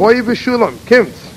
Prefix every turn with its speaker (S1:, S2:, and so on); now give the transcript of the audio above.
S1: Boy Beshulam, Kim's.